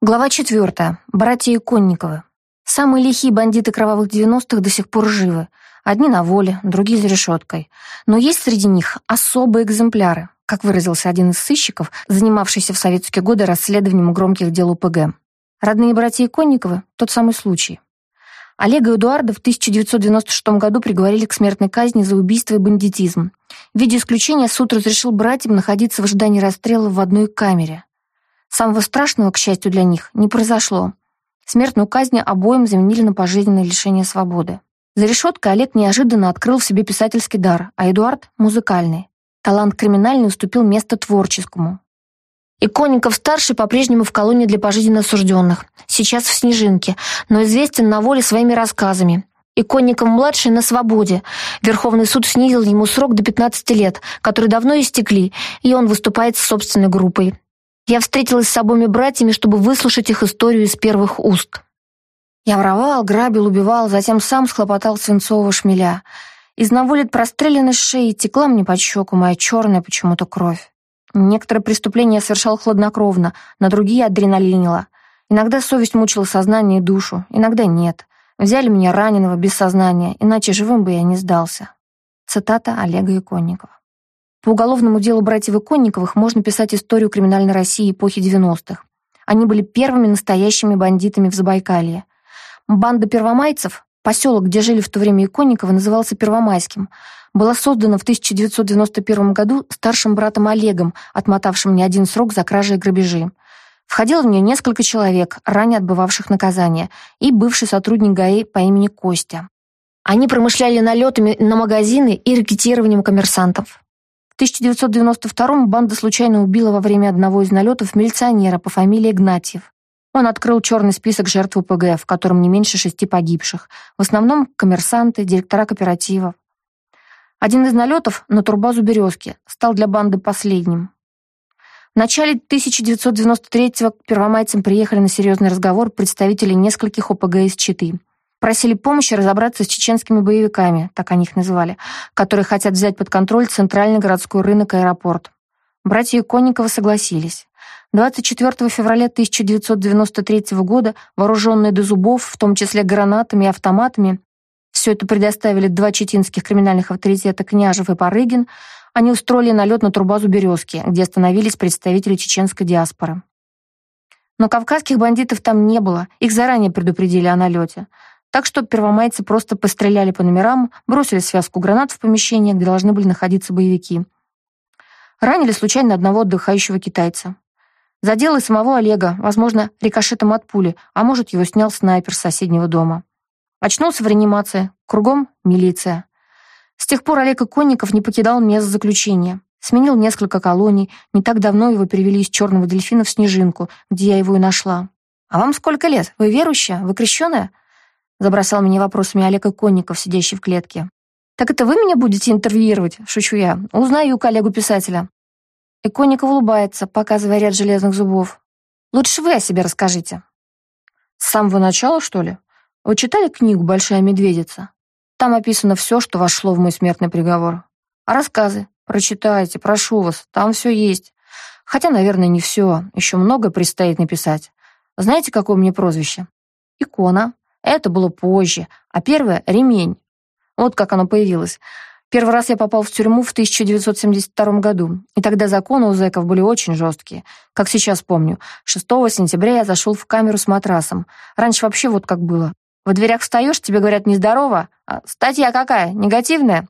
Глава четвертая. Братья Иконниковы. Самые лихие бандиты кровавых 90-х до сих пор живы. Одни на воле, другие за решеткой. Но есть среди них особые экземпляры, как выразился один из сыщиков, занимавшийся в советские годы расследованием громких дел УПГ. Родные братья Иконниковы — тот самый случай. Олега Эдуарда в 1996 году приговорили к смертной казни за убийство и бандитизм. В виде исключения суд разрешил братьям находиться в ожидании расстрела в одной камере. Самого страшного, к счастью для них, не произошло. Смертную казнь обоим заменили на пожизненное лишение свободы. За решеткой Олег неожиданно открыл в себе писательский дар, а Эдуард — музыкальный. Талант криминальный уступил место творческому. Иконников-старший по-прежнему в колонии для пожизненно осужденных, сейчас в Снежинке, но известен на воле своими рассказами. Иконников-младший на свободе. Верховный суд снизил ему срок до 15 лет, которые давно истекли, и он выступает с собственной группой. Я встретилась с обоими братьями, чтобы выслушать их историю из первых уст. Я воровал, грабил, убивал, затем сам схлопотал свинцового шмеля. Из наволит простреленной шеи текла мне под щеку моя черная почему-то кровь. Некоторые преступления я совершал хладнокровно, на другие адреналинило. Иногда совесть мучила сознание и душу, иногда нет. Взяли меня раненого, без сознания, иначе живым бы я не сдался. Цитата Олега Иконникова. По уголовному делу братьев Иконниковых можно писать историю криминальной России эпохи 90-х. Они были первыми настоящими бандитами в Забайкалье. Банда первомайцев, поселок, где жили в то время Иконниковы, назывался Первомайским, была создана в 1991 году старшим братом Олегом, отмотавшим не один срок за кражи и грабежи. Входило в нее несколько человек, ранее отбывавших наказание, и бывший сотрудник ГАИ по имени Костя. Они промышляли налетами на магазины и рекетированием коммерсантов. 1992-м банда случайно убила во время одного из налетов милиционера по фамилии Игнатьев. Он открыл черный список жертв УПГ, в котором не меньше шести погибших. В основном коммерсанты, директора кооперативов. Один из налетов на турбазу «Березки» стал для банды последним. В начале 1993-го к первомайцам приехали на серьезный разговор представители нескольких ОПГ из Читы. Просили помощи разобраться с чеченскими боевиками, так они их называли, которые хотят взять под контроль центральный городской рынок и аэропорт. Братья Иконниковы согласились. 24 февраля 1993 года, вооруженные до зубов, в том числе гранатами и автоматами, все это предоставили два читинских криминальных авторитета Княжев и Парыгин, они устроили налет на турбазу «Березки», где остановились представители чеченской диаспоры. Но кавказских бандитов там не было, их заранее предупредили о налете. Так что первомайцы просто постреляли по номерам, бросили связку гранат в помещение, где должны были находиться боевики. Ранили случайно одного отдыхающего китайца. Задел и самого Олега, возможно, рикошетом от пули, а может, его снял снайпер с соседнего дома. Очнулся в реанимации, кругом милиция. С тех пор Олег Иконников не покидал мест заключения. Сменил несколько колоний, не так давно его перевели из черного дельфина в Снежинку, где я его и нашла. «А вам сколько лет? Вы верующая? Вы крещеная?» Забросал меня вопросами Олег Иконников, сидящий в клетке. «Так это вы меня будете интервьюировать?» — шучу я. «Узнаю коллегу-писателя». Иконников улыбается, показывая ряд железных зубов. «Лучше вы о себе расскажите». «С самого начала, что ли? Вы читали книгу «Большая медведица»? Там описано все, что вошло в мой смертный приговор. А рассказы? Прочитайте, прошу вас, там все есть. Хотя, наверное, не все, еще много предстоит написать. Знаете, какое мне прозвище? Икона. Это было позже, а первое — ремень. Вот как оно появилось. Первый раз я попал в тюрьму в 1972 году, и тогда законы у зэков были очень жесткие. Как сейчас помню, 6 сентября я зашел в камеру с матрасом. Раньше вообще вот как было. В дверях встаешь, тебе говорят «нездорово», а статья какая, негативная?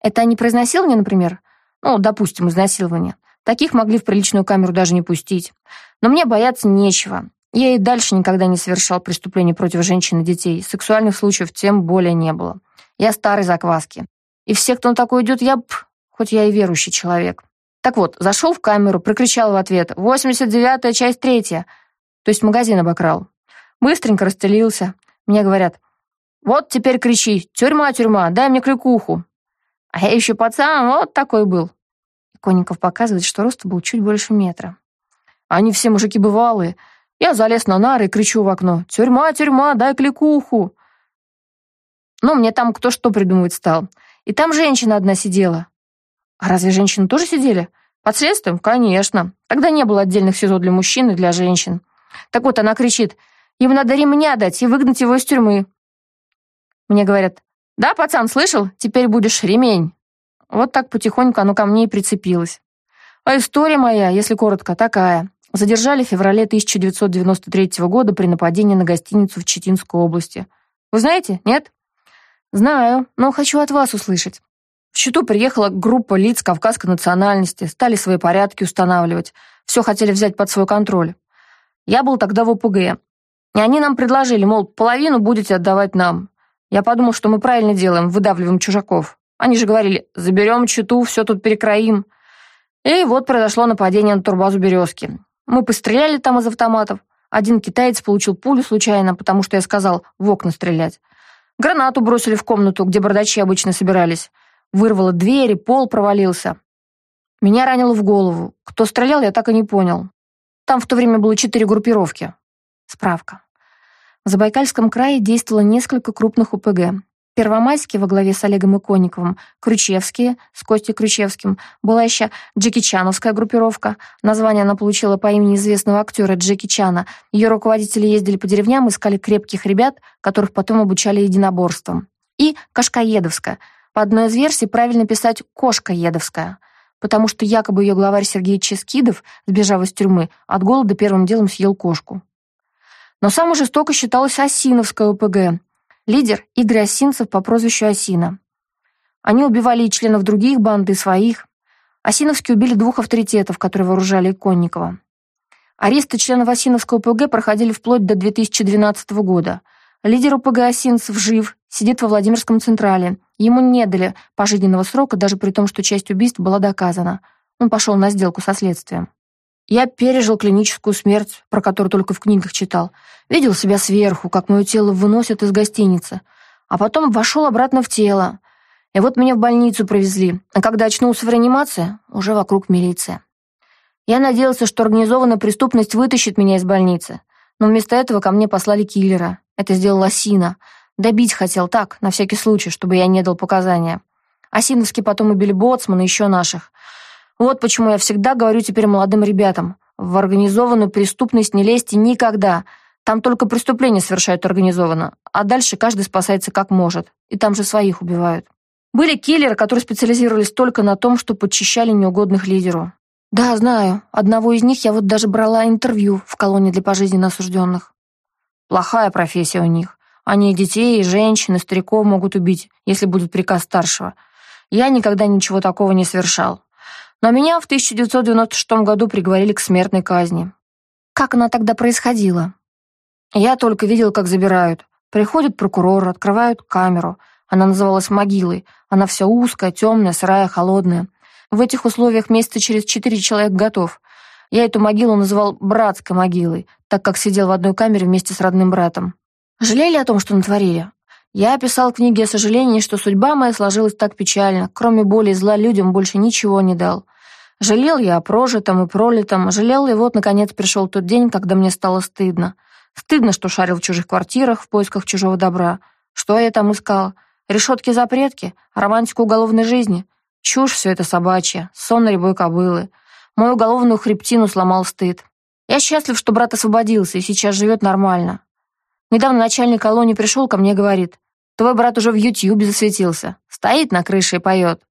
Это они про изнасилование, например? Ну, допустим, изнасилование. Таких могли в приличную камеру даже не пустить. Но мне бояться нечего. Я и дальше никогда не совершал преступлений против женщин и детей. Сексуальных случаев тем более не было. Я старый закваски. И все, кто на такой идет, я б, хоть я и верующий человек. Так вот, зашел в камеру, прокричал в ответ «89-я, часть третья», то есть магазин обокрал. Быстренько расстелился. Мне говорят «Вот теперь кричи, тюрьма, тюрьма, дай мне кликуху». А я еще пацан, вот такой был. Конников показывает, что рост был чуть больше метра. Они все мужики бывалые, я залез на нары и кричу в окно. «Тюрьма, тюрьма, дай кликуху!» Ну, мне там кто что придумывать стал. И там женщина одна сидела. А разве женщины тоже сидели? Под следствием? Конечно. Тогда не было отдельных СИЗО для мужчин и для женщин. Так вот, она кричит, ему надо ремня дать и выгнать его из тюрьмы. Мне говорят, да, пацан, слышал? Теперь будешь ремень. Вот так потихоньку оно ко мне и прицепилось. А история моя, если коротко, такая. Задержали в феврале 1993 года при нападении на гостиницу в Читинской области. Вы знаете, нет? Знаю, но хочу от вас услышать. В Читу приехала группа лиц кавказской национальности, стали свои порядки устанавливать. Все хотели взять под свой контроль. Я был тогда в ОПГ. И они нам предложили, мол, половину будете отдавать нам. Я подумал, что мы правильно делаем, выдавливаем чужаков. Они же говорили, заберем Читу, все тут перекроим. И вот произошло нападение на турбазу «Березки». Мы постреляли там из автоматов. Один китаец получил пулю случайно, потому что я сказал в окна стрелять. Гранату бросили в комнату, где бардачи обычно собирались. Вырвало двери, пол провалился. Меня ранило в голову. Кто стрелял, я так и не понял. Там в то время было четыре группировки. Справка. В Забайкальском крае действовало несколько крупных УПГ. Первомайские во главе с Олегом Иконниковым, Крючевские с Костей Крючевским, была еще Джекичановская группировка. Название она получила по имени известного актера Джеки Чана. Ее руководители ездили по деревням, искали крепких ребят, которых потом обучали единоборствам. И Кашкаедовская – по одной из версий правильно писать «кошка едовская», потому что якобы ее главарь Сергей Ческидов, сбежав из тюрьмы, от голода первым делом съел кошку. Но самой жестоко считалась Осиновская ОПГ, лидер Игорь Осинцев по прозвищу Осина. Они убивали и членов других банд, и своих. Осиновские убили двух авторитетов, которые вооружали Иконникова. Аресты членов Осиновского ОПГ проходили вплоть до 2012 года. Лидер ОПГ Осинцев жив, сидит во Владимирском Централе. Ему не дали пожизненного срока, даже при том, что часть убийств была доказана. Он пошел на сделку со следствием. Я пережил клиническую смерть, про которую только в книгах читал. Видел себя сверху, как мое тело выносят из гостиницы. А потом вошел обратно в тело. И вот меня в больницу провезли. А когда очнулся в реанимации, уже вокруг милиция. Я надеялся, что организованная преступность вытащит меня из больницы. Но вместо этого ко мне послали киллера. Это сделала Сина. Добить хотел так, на всякий случай, чтобы я не дал показания. Осиновский потом убили Боцмана и еще наших. Вот почему я всегда говорю теперь молодым ребятам. В организованную преступность не лезьте никогда. Там только преступления совершают организованно, а дальше каждый спасается как может. И там же своих убивают. Были киллеры, которые специализировались только на том, что подчищали неугодных лидеру. Да, знаю. Одного из них я вот даже брала интервью в колонии для пожизненно осужденных. Плохая профессия у них. Они и детей, и женщин, и стариков могут убить, если будет приказ старшего. Я никогда ничего такого не совершал. Но меня в 1996 году приговорили к смертной казни. Как она тогда происходила? Я только видел, как забирают. Приходит прокурор, открывают камеру. Она называлась могилой. Она вся узкая, темная, сырая, холодная. В этих условиях месяца через четыре человек готов. Я эту могилу называл братской могилой, так как сидел в одной камере вместе с родным братом. Жалели о том, что натворили? Я описал в книге о сожалении, что судьба моя сложилась так печально. Кроме боли и зла людям больше ничего не дал. Жалел я о прожитом и пролитом. Жалел, и вот, наконец, пришел тот день, когда мне стало стыдно. Стыдно, что шарил в чужих квартирах в поисках чужого добра. Что я там искал? Решетки-запретки? Романтику уголовной жизни? Чушь все это собачья, сон на рябой кобылы. Мою уголовную хребтину сломал стыд. Я счастлив, что брат освободился и сейчас живет нормально. Недавно начальник колонии пришел ко мне и говорит, «Твой брат уже в Ютьюбе засветился, стоит на крыше и поет».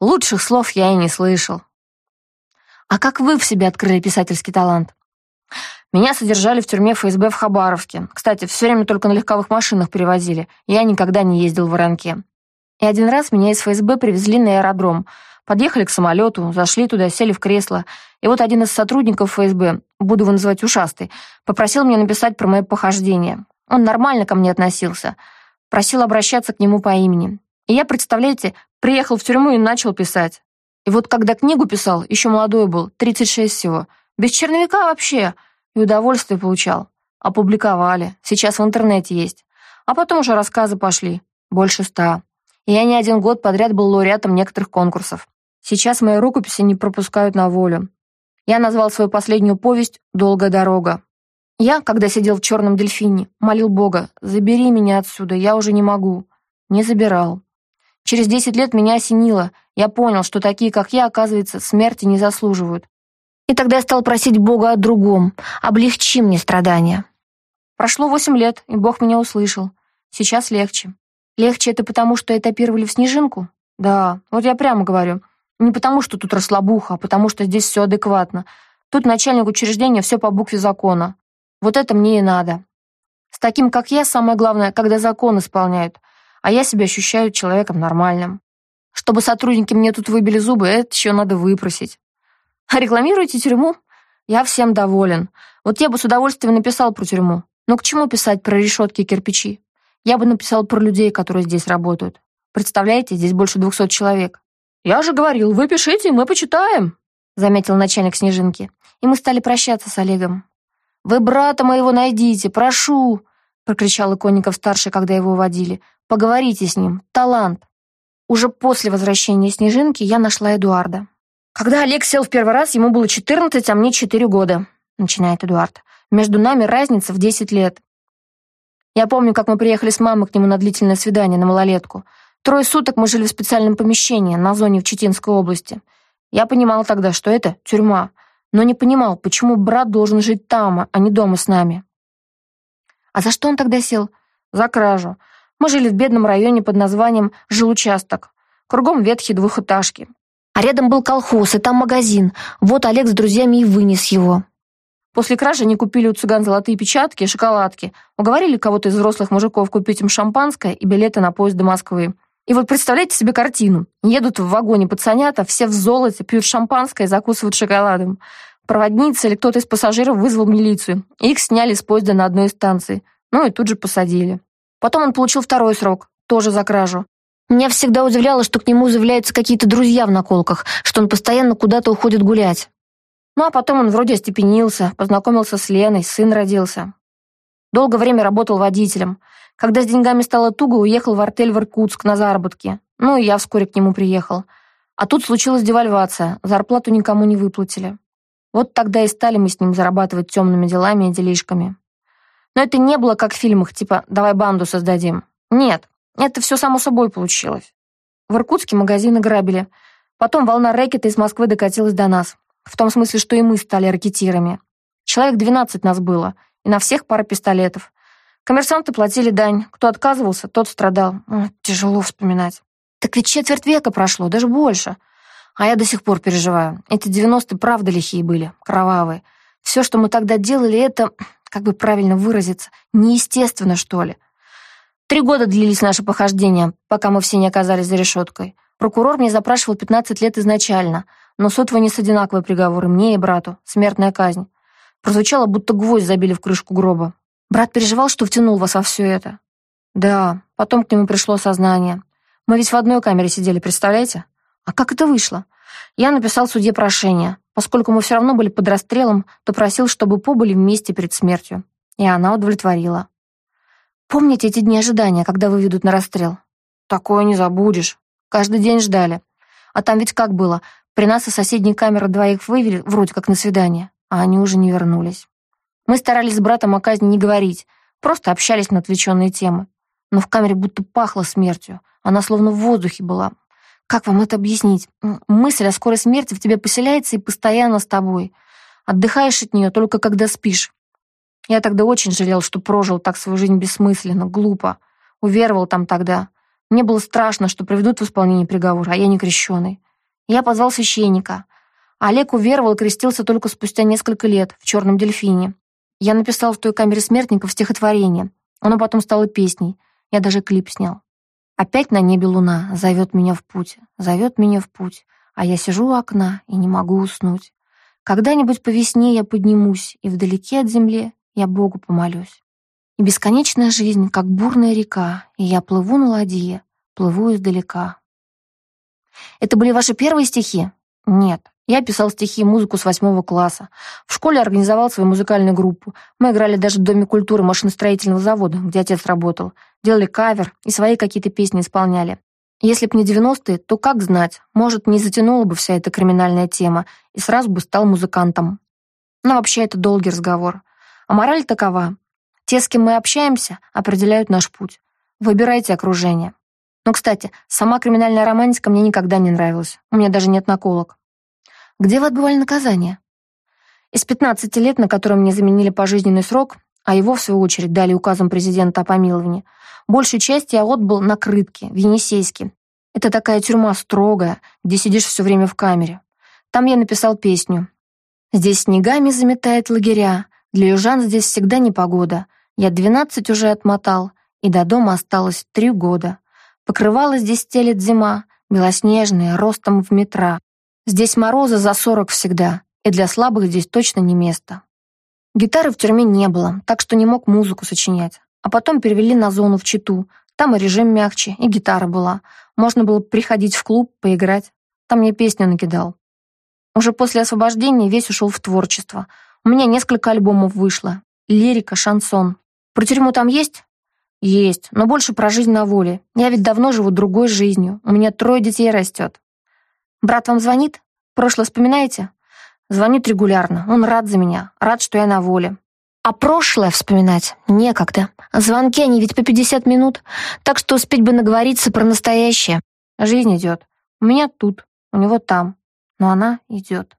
Лучших слов я и не слышал. А как вы в себе открыли писательский талант? Меня содержали в тюрьме ФСБ в Хабаровске. Кстати, все время только на легковых машинах перевозили. Я никогда не ездил в воронке. И один раз меня из ФСБ привезли на аэродром. Подъехали к самолету, зашли туда, сели в кресло. И вот один из сотрудников ФСБ, буду его называть ушастый, попросил меня написать про мои похождения. Он нормально ко мне относился. Просил обращаться к нему по имени. И я, представляете, приехал в тюрьму и начал писать. И вот когда книгу писал, еще молодой был, 36 всего, без черновика вообще, и удовольствие получал. Опубликовали, сейчас в интернете есть. А потом уже рассказы пошли, больше ста. И я не один год подряд был лауреатом некоторых конкурсов. Сейчас мои рукописи не пропускают на волю. Я назвал свою последнюю повесть «Долгая дорога». Я, когда сидел в черном дельфине, молил Бога, «Забери меня отсюда, я уже не могу». Не забирал. Через десять лет меня осенило. Я понял, что такие, как я, оказывается, смерти не заслуживают. И тогда я стал просить Бога о другом. Облегчи мне страдания. Прошло восемь лет, и Бог меня услышал. Сейчас легче. Легче это потому, что этапировали в снежинку? Да, вот я прямо говорю. Не потому, что тут расслабуха, а потому, что здесь все адекватно. Тут начальник учреждения все по букве закона. Вот это мне и надо. С таким, как я, самое главное, когда закон исполняют, а я себя ощущаю человеком нормальным. Чтобы сотрудники мне тут выбили зубы, это еще надо выпросить. А рекламируете тюрьму? Я всем доволен. Вот я бы с удовольствием написал про тюрьму. Но к чему писать про решетки и кирпичи? Я бы написал про людей, которые здесь работают. Представляете, здесь больше двухсот человек. «Я же говорил, вы пишите, мы почитаем», заметил начальник Снежинки. И мы стали прощаться с Олегом. «Вы брата моего найдите, прошу!» прокричал Иконников-старший, когда его уводили. «Поговорите с ним. Талант!» Уже после возвращения Снежинки я нашла Эдуарда. «Когда Олег сел в первый раз, ему было 14, а мне 4 года», начинает Эдуард. «Между нами разница в 10 лет. Я помню, как мы приехали с мамой к нему на длительное свидание на малолетку. Трое суток мы жили в специальном помещении на зоне в Читинской области. Я понимал тогда, что это тюрьма, но не понимал, почему брат должен жить там, а не дома с нами. А за что он тогда сел? За кражу. Мы жили в бедном районе под названием Жилучасток. Кругом ветхие двухэтажки. А рядом был колхоз, и там магазин. Вот Олег с друзьями и вынес его. После кражи они купили у цыган золотые печатки и шоколадки, уговорили кого-то из взрослых мужиков купить им шампанское и билеты на поезд до Москвы. И вот представляете себе картину. Едут в вагоне пацанята, все в золоте, пьют шампанское и закусывают шоколадом. Проводница или кто-то из пассажиров вызвал милицию. Их сняли с поезда на одной из станций. Ну и тут же посадили. Потом он получил второй срок, тоже за кражу. Меня всегда удивляло, что к нему заявляются какие-то друзья в наколках, что он постоянно куда-то уходит гулять. Ну а потом он вроде остепенился, познакомился с Леной, сын родился. Долгое время работал водителем. Когда с деньгами стало туго, уехал в артель в Иркутск на заработки. Ну и я вскоре к нему приехал. А тут случилась девальвация, зарплату никому не выплатили. Вот тогда и стали мы с ним зарабатывать темными делами и делишками. Но это не было как в фильмах, типа «давай банду создадим». Нет, это все само собой получилось. В Иркутске магазины грабили. Потом волна рэкета из Москвы докатилась до нас. В том смысле, что и мы стали ракетирами. Человек 12 нас было, и на всех пара пистолетов. Коммерсанты платили дань. Кто отказывался, тот страдал. О, тяжело вспоминать. Так ведь четверть века прошло, даже больше. А я до сих пор переживаю. Эти 90-е правда лихие были, кровавые. Все, что мы тогда делали, это, как бы правильно выразиться, неестественно, что ли. Три года длились наши похождения, пока мы все не оказались за решеткой. Прокурор мне запрашивал 15 лет изначально, но суд вынес одинаковые приговоры мне и брату, смертная казнь. Прозвучало, будто гвоздь забили в крышку гроба. Брат переживал, что втянул вас во все это. Да, потом к нему пришло сознание. Мы ведь в одной камере сидели, представляете? А как это вышло? Я написал судье прошение. Поскольку мы все равно были под расстрелом, то просил, чтобы побыли вместе перед смертью. И она удовлетворила. Помните эти дни ожидания, когда вы ведут на расстрел? Такое не забудешь. Каждый день ждали. А там ведь как было? При нас из соседней камеры двоих вывели, вроде как на свидание, а они уже не вернулись. Мы старались с братом о казни не говорить, просто общались на отвлеченные темы. Но в камере будто пахло смертью. Она словно в воздухе была. Как вам это объяснить? Мысль о скорой смерти в тебе поселяется и постоянно с тобой. Отдыхаешь от нее только когда спишь. Я тогда очень жалел, что прожил так свою жизнь бессмысленно, глупо. Уверовал там тогда. Мне было страшно, что приведут в исполнение приговор, а я не крещеный. Я позвал священника. Олег уверовал и крестился только спустя несколько лет в «Черном дельфине». Я написал в той камере смертников стихотворение. Оно потом стало песней. Я даже клип снял. Опять на небе луна зовет меня в путь, зовет меня в путь, а я сижу у окна и не могу уснуть. Когда-нибудь по весне я поднимусь, и вдалеке от земли я Богу помолюсь. И бесконечная жизнь, как бурная река, и я плыву на ладье, плыву издалека. Это были ваши первые стихи? Нет, я писал стихи и музыку с восьмого класса. В школе организовал свою музыкальную группу. Мы играли даже в Доме культуры машиностроительного завода, где отец работал. Делали кавер и свои какие-то песни исполняли. Если б не 90-е, то как знать, может, не затянула бы вся эта криминальная тема, и сразу бы стал музыкантом. Но вообще это долгий разговор. А мораль такова. Те, с кем мы общаемся, определяют наш путь. Выбирайте окружение. Но, кстати, сама криминальная романтика мне никогда не нравилась. У меня даже нет наколок. Где вы отбывали наказание? Из 15 лет, на которые мне заменили пожизненный срок, а его, в свою очередь, дали указом президента о помиловании, большую часть я отбыл на Крытке, в Енисейске. Это такая тюрьма строгая, где сидишь все время в камере. Там я написал песню. «Здесь снегами заметает лагеря, для южан здесь всегда непогода. Я двенадцать уже отмотал, и до дома осталось три года. Покрывало здесь стелет зима, белоснежная, ростом в метра. Здесь морозы за сорок всегда, и для слабых здесь точно не место. Гитары в тюрьме не было, так что не мог музыку сочинять. А потом перевели на зону в Читу. Там и режим мягче, и гитара была. Можно было приходить в клуб, поиграть. Там я песню накидал. Уже после освобождения весь ушел в творчество. У меня несколько альбомов вышло. Лирика, шансон. Про тюрьму там есть? Есть, но больше про жизнь на воле. Я ведь давно живу другой жизнью. У меня трое детей растет. Брат вам звонит? Прошлое вспоминаете? Звонит регулярно. Он рад за меня, рад, что я на воле. А прошлое вспоминать некогда. Звонки они ведь по 50 минут, так что успеть бы наговориться про настоящее. Жизнь идет. У меня тут, у него там, но она идет.